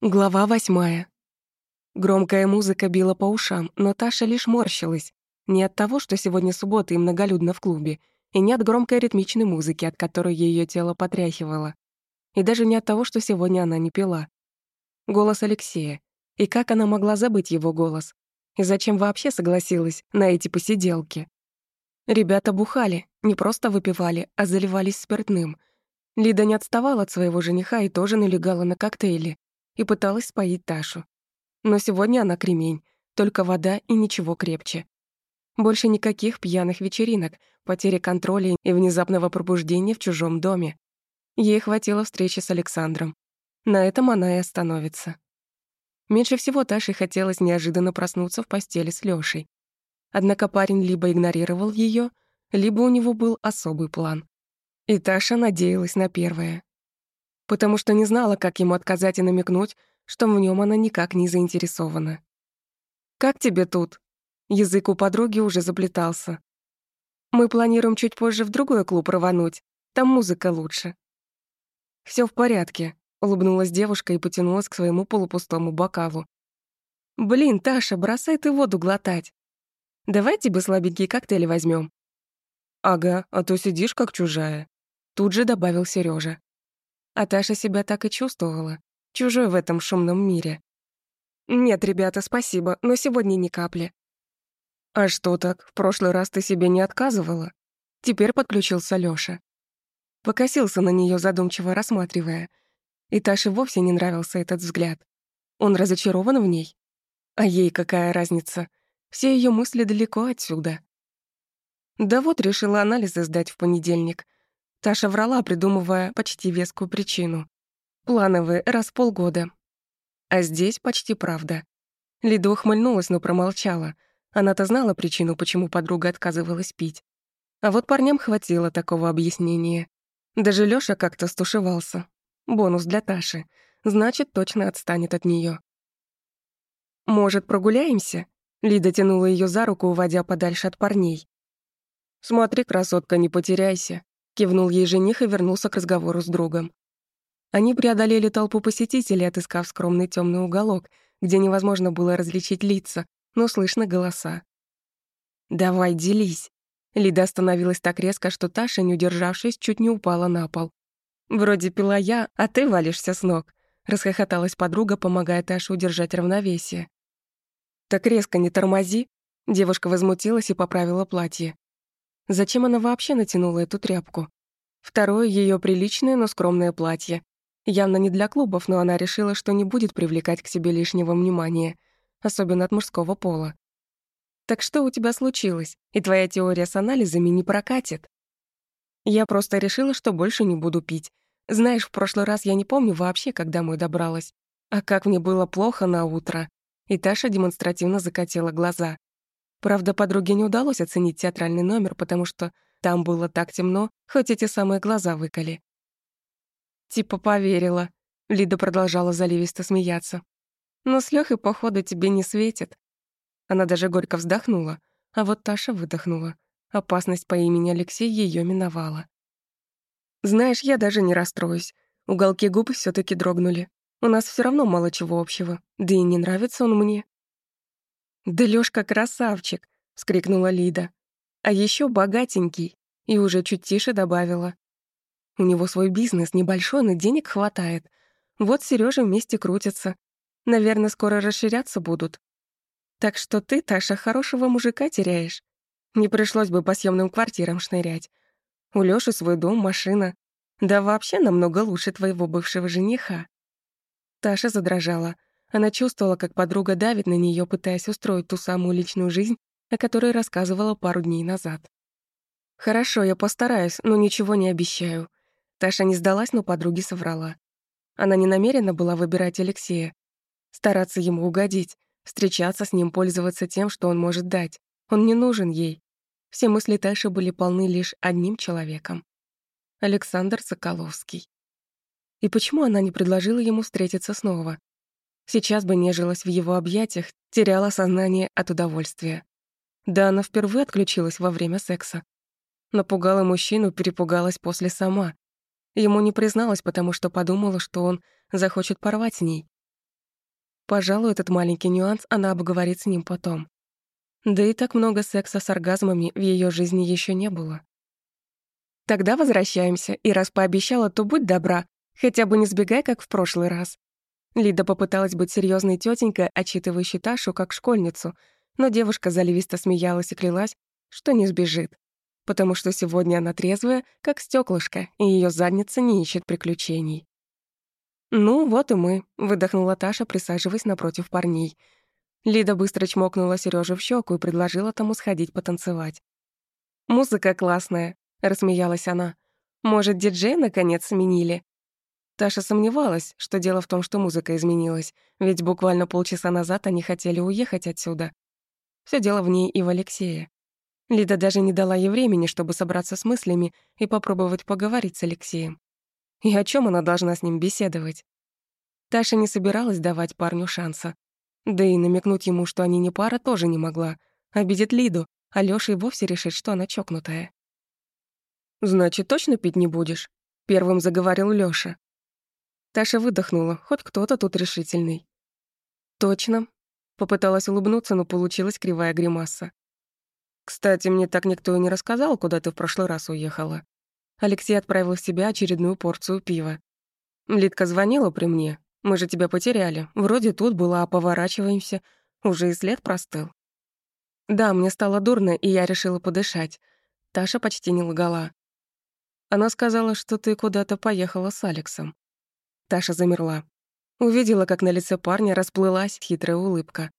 Глава восьмая. Громкая музыка била по ушам, но Таша лишь морщилась. Не от того, что сегодня суббота и многолюдно в клубе, и не от громкой ритмичной музыки, от которой ее тело потряхивало. И даже не от того, что сегодня она не пила. Голос Алексея. И как она могла забыть его голос? И зачем вообще согласилась на эти посиделки? Ребята бухали, не просто выпивали, а заливались спиртным. Лида не отставала от своего жениха и тоже налегала на коктейли и пыталась споить Ташу. Но сегодня она кремень, только вода и ничего крепче. Больше никаких пьяных вечеринок, потери контроля и внезапного пробуждения в чужом доме. Ей хватило встречи с Александром. На этом она и остановится. Меньше всего Таше хотелось неожиданно проснуться в постели с Лёшей. Однако парень либо игнорировал её, либо у него был особый план. И Таша надеялась на первое потому что не знала, как ему отказать и намекнуть, что в нем она никак не заинтересована. «Как тебе тут?» Язык у подруги уже заплетался. «Мы планируем чуть позже в другой клуб рвануть. Там музыка лучше». Все в порядке», — улыбнулась девушка и потянулась к своему полупустому бокалу. «Блин, Таша, бросай ты воду глотать. Давай тебе слабенький коктейль возьмем. «Ага, а то сидишь как чужая», — тут же добавил Сережа. А Таша себя так и чувствовала, чужой в этом шумном мире. «Нет, ребята, спасибо, но сегодня ни капли». «А что так? В прошлый раз ты себе не отказывала?» Теперь подключился Лёша. Покосился на неё, задумчиво рассматривая. И Таше вовсе не нравился этот взгляд. Он разочарован в ней? А ей какая разница? Все её мысли далеко отсюда. Да вот решила анализы сдать в понедельник — Таша врала, придумывая почти вескую причину. Плановые, раз в полгода. А здесь почти правда. Лида ухмыльнулась, но промолчала. Она-то знала причину, почему подруга отказывалась пить. А вот парням хватило такого объяснения. Даже Лёша как-то стушевался. Бонус для Таши. Значит, точно отстанет от неё. «Может, прогуляемся?» Лида тянула её за руку, уводя подальше от парней. «Смотри, красотка, не потеряйся», Кивнул ей жених и вернулся к разговору с другом. Они преодолели толпу посетителей, отыскав скромный темный уголок, где невозможно было различить лица, но слышно голоса. «Давай, делись!» Лида остановилась так резко, что Таша, не удержавшись, чуть не упала на пол. «Вроде пила я, а ты валишься с ног», — расхохоталась подруга, помогая Таше удержать равновесие. «Так резко не тормози!» Девушка возмутилась и поправила платье. Зачем она вообще натянула эту тряпку? Второе — ее приличное, но скромное платье. Явно не для клубов, но она решила, что не будет привлекать к себе лишнего внимания, особенно от мужского пола. «Так что у тебя случилось? И твоя теория с анализами не прокатит?» Я просто решила, что больше не буду пить. Знаешь, в прошлый раз я не помню вообще, когда домой добралась. А как мне было плохо на утро. И Таша демонстративно закатила глаза. Правда, подруге не удалось оценить театральный номер, потому что там было так темно, хоть эти самые глаза выколи. «Типа поверила», — Лида продолжала заливисто смеяться. «Но с Лёхой, походу, тебе не светит». Она даже горько вздохнула, а вот Таша выдохнула. Опасность по имени Алексей её миновала. «Знаешь, я даже не расстроюсь. Уголки губ все таки дрогнули. У нас все равно мало чего общего, да и не нравится он мне. «Да Лёшка красавчик!» — вскрикнула Лида. «А ещё богатенький!» И уже чуть тише добавила. «У него свой бизнес небольшой, но денег хватает. Вот Серёжа вместе крутятся. Наверное, скоро расширяться будут. Так что ты, Таша, хорошего мужика теряешь. Не пришлось бы по съемным квартирам шнырять. У Лёши свой дом, машина. Да вообще намного лучше твоего бывшего жениха». Таша задрожала. Она чувствовала, как подруга давит на нее, пытаясь устроить ту самую личную жизнь, о которой рассказывала пару дней назад. «Хорошо, я постараюсь, но ничего не обещаю». Таша не сдалась, но подруге соврала. Она не намерена была выбирать Алексея. Стараться ему угодить, встречаться с ним, пользоваться тем, что он может дать. Он не нужен ей. Все мысли Таши были полны лишь одним человеком. Александр Соколовский. И почему она не предложила ему встретиться снова? Сейчас бы нежилась в его объятиях, теряла сознание от удовольствия. Да, она впервые отключилась во время секса. Напугала мужчину, перепугалась после сама. Ему не призналась, потому что подумала, что он захочет порвать с ней. Пожалуй, этот маленький нюанс она обговорит с ним потом. Да и так много секса с оргазмами в ее жизни еще не было. Тогда возвращаемся, и раз пообещала, то будь добра, хотя бы не сбегай, как в прошлый раз. Лида попыталась быть серьезной тетенькой, отчитывающей Ташу как школьницу, но девушка заливисто смеялась и клялась, что не сбежит, потому что сегодня она трезвая, как стеклышко, и ее задница не ищет приключений. «Ну, вот и мы», — выдохнула Таша, присаживаясь напротив парней. Лида быстро чмокнула Сережу в щеку и предложила тому сходить потанцевать. «Музыка классная», — рассмеялась она. «Может, диджей наконец сменили?» Таша сомневалась, что дело в том, что музыка изменилась, ведь буквально полчаса назад они хотели уехать отсюда. Все дело в ней и в Алексее. Лида даже не дала ей времени, чтобы собраться с мыслями и попробовать поговорить с Алексеем. И о чем она должна с ним беседовать? Таша не собиралась давать парню шанса. Да и намекнуть ему, что они не пара, тоже не могла. Обидит Лиду, а Лёша и вовсе решит, что она чокнутая. «Значит, точно пить не будешь?» — первым заговорил Лёша. Таша выдохнула, хоть кто-то тут решительный. «Точно». Попыталась улыбнуться, но получилась кривая гримаса. «Кстати, мне так никто и не рассказал, куда ты в прошлый раз уехала. Алексей отправил в себя очередную порцию пива. Лидка звонила при мне. Мы же тебя потеряли. Вроде тут была, а поворачиваемся. Уже и след простыл. Да, мне стало дурно, и я решила подышать. Таша почти не лгала. Она сказала, что ты куда-то поехала с Алексом. Таша замерла. Увидела, как на лице парня расплылась хитрая улыбка.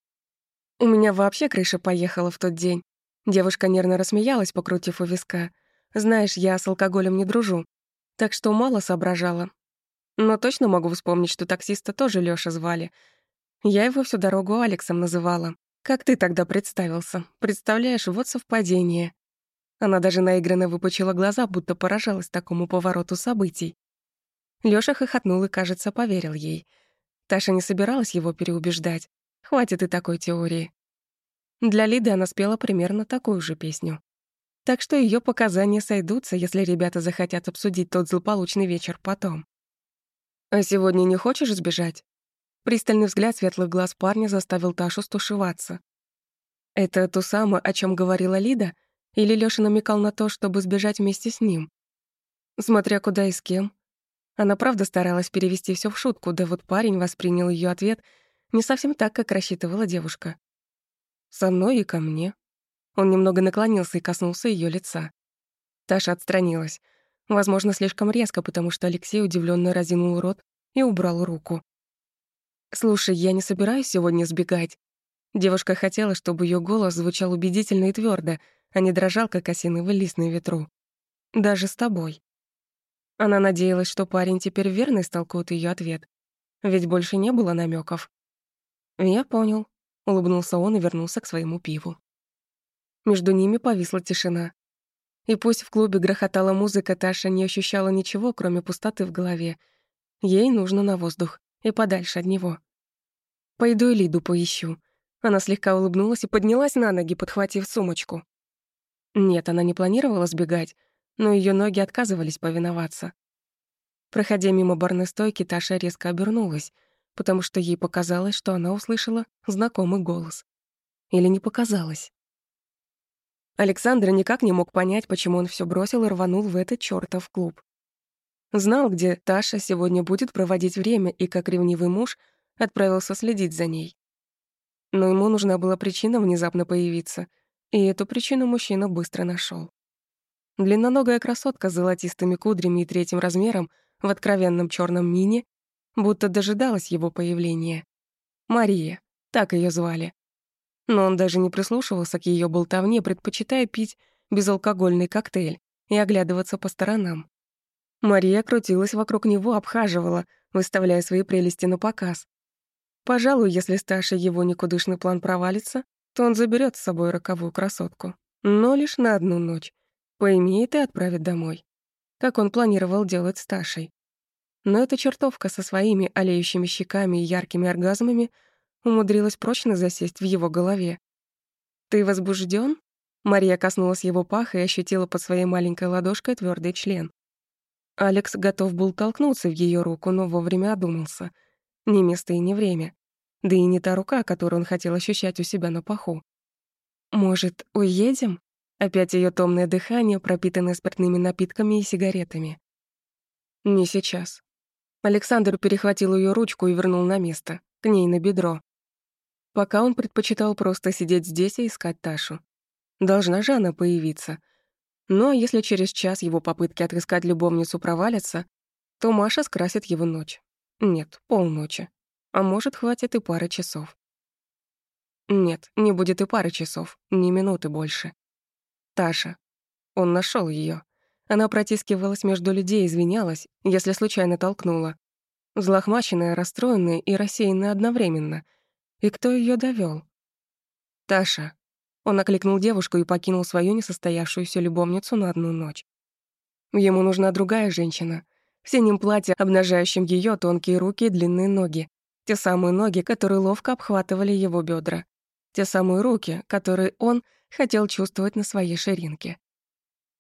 У меня вообще крыша поехала в тот день. Девушка нервно рассмеялась, покрутив у виска. Знаешь, я с алкоголем не дружу, так что мало соображала. Но точно могу вспомнить, что таксиста тоже Лёша звали. Я его всю дорогу Алексом называла. Как ты тогда представился? Представляешь, вот совпадение. Она даже наигранно выпучила глаза, будто поражалась такому повороту событий. Лёша хохотнул и, кажется, поверил ей. Таша не собиралась его переубеждать. Хватит и такой теории. Для Лиды она спела примерно такую же песню так что ее показания сойдутся, если ребята захотят обсудить тот злополучный вечер потом. «А сегодня не хочешь сбежать?» Пристальный взгляд светлых глаз парня заставил Ташу стушеваться. Это то самое, о чем говорила Лида, или Лёша намекал на то, чтобы сбежать вместе с ним? Смотря куда и с кем. Она правда старалась перевести все в шутку, да вот парень воспринял ее ответ не совсем так, как рассчитывала девушка. «Со мной и ко мне», он немного наклонился и коснулся ее лица. Таша отстранилась. Возможно, слишком резко, потому что Алексей удивленно разинул рот и убрал руку. «Слушай, я не собираюсь сегодня сбегать». Девушка хотела, чтобы ее голос звучал убедительно и твердо, а не дрожал, как осиновый лист на ветру. «Даже с тобой». Она надеялась, что парень теперь верно истолкует ее ответ. Ведь больше не было намеков. «Я понял», — улыбнулся он и вернулся к своему пиву. Между ними повисла тишина. И пусть в клубе грохотала музыка, Таша не ощущала ничего, кроме пустоты в голове. Ей нужно на воздух и подальше от него. «Пойду и Лиду поищу». Она слегка улыбнулась и поднялась на ноги, подхватив сумочку. Нет, она не планировала сбегать, но ее ноги отказывались повиноваться. Проходя мимо барной стойки, Таша резко обернулась, потому что ей показалось, что она услышала знакомый голос. Или не показалось. Александр никак не мог понять, почему он все бросил и рванул в этот чёртов клуб. Знал, где Таша сегодня будет проводить время, и как ревнивый муж отправился следить за ней. Но ему нужна была причина внезапно появиться, и эту причину мужчина быстро нашел. Длинноногая красотка с золотистыми кудрями и третьим размером в откровенном черном мини будто дожидалась его появления. Мария, так ее звали но он даже не прислушивался к ее болтовне, предпочитая пить безалкогольный коктейль и оглядываться по сторонам. Мария крутилась вокруг него, обхаживала, выставляя свои прелести на показ. Пожалуй, если старший его никудышный план провалится, то он заберет с собой роковую красотку. Но лишь на одну ночь. Поимеет и отправит домой. Как он планировал делать с Ташей. Но эта чертовка со своими олеющими щеками и яркими оргазмами — умудрилась прочно засесть в его голове. «Ты возбужден? Мария коснулась его паха и ощутила под своей маленькой ладошкой твердый член. Алекс готов был толкнуться в ее руку, но вовремя одумался. Не место и не время. Да и не та рука, которую он хотел ощущать у себя на паху. «Может, уедем?» Опять ее томное дыхание, пропитанное спиртными напитками и сигаретами. «Не сейчас». Александр перехватил ее ручку и вернул на место, к ней на бедро. Пока он предпочитал просто сидеть здесь и искать Ташу. Должна же она появиться. Ну а если через час его попытки отыскать любовницу провалятся, то Маша скрасит его ночь. Нет, полночи. А может, хватит и пары часов. Нет, не будет и пары часов, ни минуты больше. Таша. Он нашел ее. Она протискивалась между людей извинялась, если случайно толкнула. Взлохмаченная, расстроенная и рассеянная одновременно. И кто ее довел? Таша. Он окликнул девушку и покинул свою несостоявшуюся любовницу на одну ночь. Ему нужна другая женщина. В синем платье, обнажающем ее тонкие руки и длинные ноги. Те самые ноги, которые ловко обхватывали его бедра. Те самые руки, которые он хотел чувствовать на своей ширинке.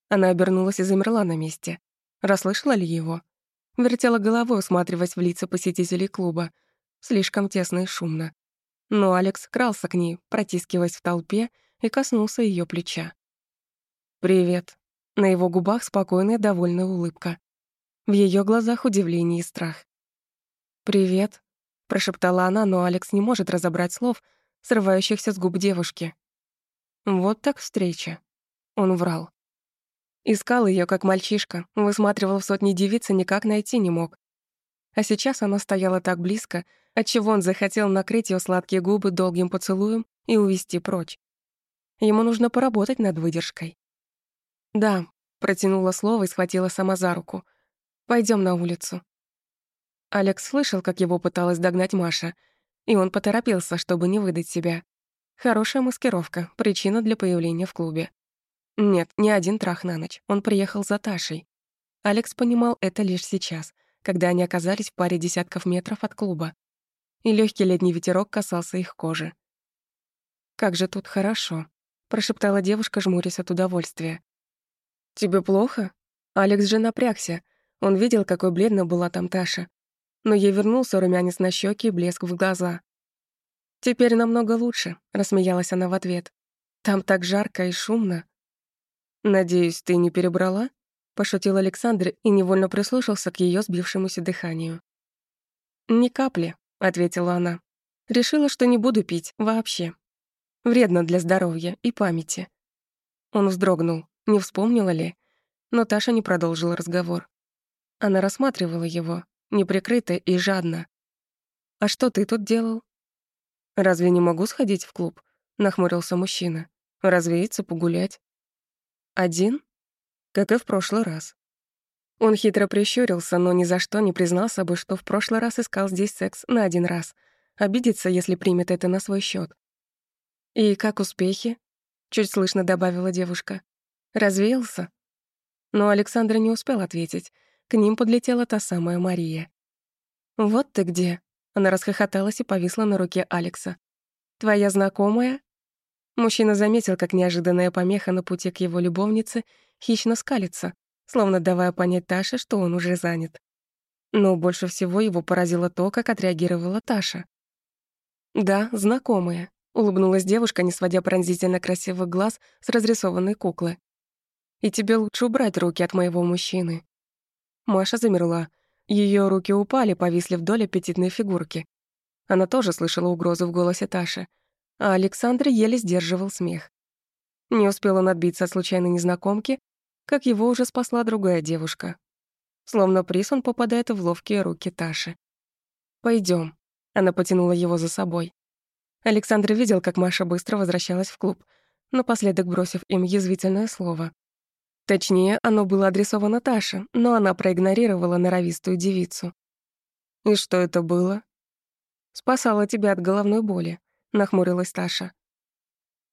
Она обернулась и замерла на месте. Расслышала ли его? Вертела головой, усматриваясь в лица посетителей клуба. Слишком тесно и шумно. Но Алекс крался к ней, протискиваясь в толпе, и коснулся ее плеча. «Привет». На его губах спокойная довольная улыбка. В ее глазах удивление и страх. «Привет», — прошептала она, но Алекс не может разобрать слов, срывающихся с губ девушки. Вот так встреча. Он врал. Искал ее как мальчишка, высматривал в сотни девиц и никак найти не мог. А сейчас она стояла так близко, отчего он захотел накрыть ее сладкие губы долгим поцелуем и увести прочь. Ему нужно поработать над выдержкой. «Да», — протянула слово и схватила сама за руку. Пойдем на улицу». Алекс слышал, как его пыталась догнать Маша, и он поторопился, чтобы не выдать себя. Хорошая маскировка, причина для появления в клубе. Нет, не один трах на ночь, он приехал за Ташей. Алекс понимал это лишь сейчас, когда они оказались в паре десятков метров от клуба. И легкий летний ветерок касался их кожи. «Как же тут хорошо», — прошептала девушка, жмурясь от удовольствия. «Тебе плохо?» Алекс же напрягся. Он видел, какой бледно была там Таша. Но ей вернулся румянец на щеки и блеск в глаза. «Теперь намного лучше», — рассмеялась она в ответ. «Там так жарко и шумно». «Надеюсь, ты не перебрала?» — пошутил Александр и невольно прислушался к ее сбившемуся дыханию. «Ни капли», — ответила она. «Решила, что не буду пить вообще. Вредно для здоровья и памяти». Он вздрогнул, не вспомнила ли, но Таша не продолжила разговор. Она рассматривала его, неприкрыто и жадно. «А что ты тут делал?» «Разве не могу сходить в клуб?» — нахмурился мужчина. «Развеяться, погулять». Один? Как и в прошлый раз. Он хитро прищурился, но ни за что не признался бы, что в прошлый раз искал здесь секс на один раз. Обидится, если примет это на свой счет. «И как успехи?» — чуть слышно добавила девушка. «Развеялся?» Но Александр не успел ответить. К ним подлетела та самая Мария. «Вот ты где!» Она расхохоталась и повисла на руке Алекса. «Твоя знакомая?» Мужчина заметил, как неожиданная помеха на пути к его любовнице хищно скалится, словно давая понять Таше, что он уже занят. Но больше всего его поразило то, как отреагировала Таша. «Да, знакомая», — улыбнулась девушка, не сводя пронзительно красивых глаз с разрисованной куклы. «И тебе лучше убрать руки от моего мужчины». Маша замерла. Ее руки упали, повисли вдоль аппетитной фигурки. Она тоже слышала угрозу в голосе Таши — а Александр еле сдерживал смех. Не успел он отбиться от случайной незнакомки, как его уже спасла другая девушка. Словно приз он попадает в ловкие руки Таши. Пойдем. Она потянула его за собой. Александр видел, как Маша быстро возвращалась в клуб, напоследок бросив им язвительное слово. Точнее, оно было адресовано Таше, но она проигнорировала норовистую девицу. «И что это было?» «Спасала тебя от головной боли нахмурилась Таша.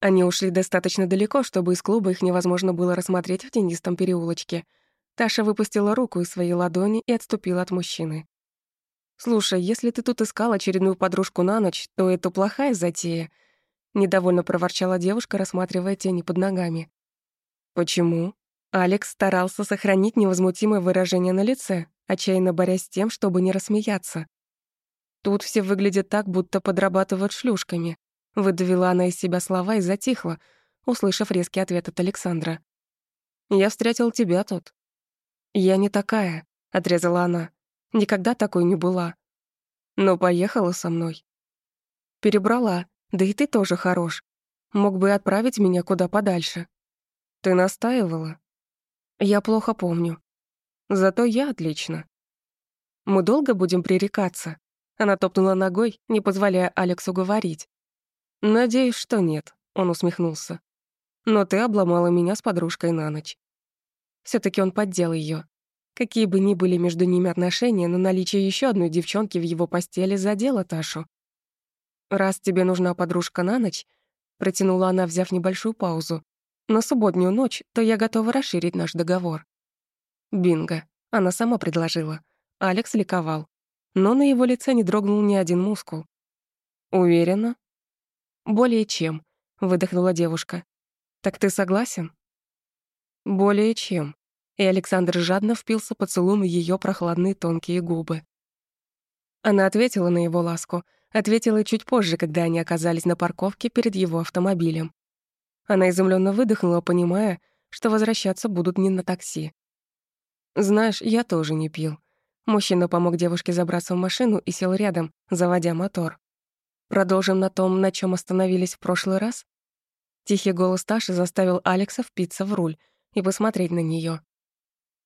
Они ушли достаточно далеко, чтобы из клуба их невозможно было рассмотреть в тенистом переулочке. Таша выпустила руку из своей ладони и отступила от мужчины. «Слушай, если ты тут искал очередную подружку на ночь, то это плохая затея», — недовольно проворчала девушка, рассматривая тени под ногами. «Почему?» Алекс старался сохранить невозмутимое выражение на лице, отчаянно борясь с тем, чтобы не рассмеяться. Тут все выглядят так, будто подрабатывают шлюшками. Выдавила она из себя слова и затихла, услышав резкий ответ от Александра. «Я встретил тебя тут». «Я не такая», — отрезала она. «Никогда такой не была». «Но поехала со мной». «Перебрала, да и ты тоже хорош. Мог бы отправить меня куда подальше». «Ты настаивала?» «Я плохо помню. Зато я отлично». «Мы долго будем пререкаться?» Она топнула ногой, не позволяя Алексу говорить. «Надеюсь, что нет», — он усмехнулся. «Но ты обломала меня с подружкой на ночь». все таки он поддел ее. Какие бы ни были между ними отношения, но наличие еще одной девчонки в его постели задело Ташу. «Раз тебе нужна подружка на ночь», — протянула она, взяв небольшую паузу, «на субботнюю ночь, то я готова расширить наш договор». Бинго. Она сама предложила. Алекс ликовал. Но на его лице не дрогнул ни один мускул. «Уверена?» «Более чем», — выдохнула девушка. «Так ты согласен?» «Более чем». И Александр жадно впился поцелуем в её прохладные тонкие губы. Она ответила на его ласку, ответила чуть позже, когда они оказались на парковке перед его автомобилем. Она изумленно выдохнула, понимая, что возвращаться будут не на такси. «Знаешь, я тоже не пил». Мужчина помог девушке забраться в машину и сел рядом, заводя мотор. Продолжим на том, на чем остановились в прошлый раз? Тихий голос Таши заставил Алекса впиться в руль и посмотреть на нее.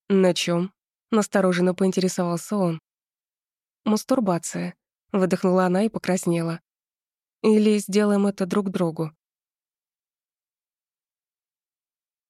На чем? настороженно поинтересовался он. Мастурбация, выдохнула она и покраснела. Или сделаем это друг другу.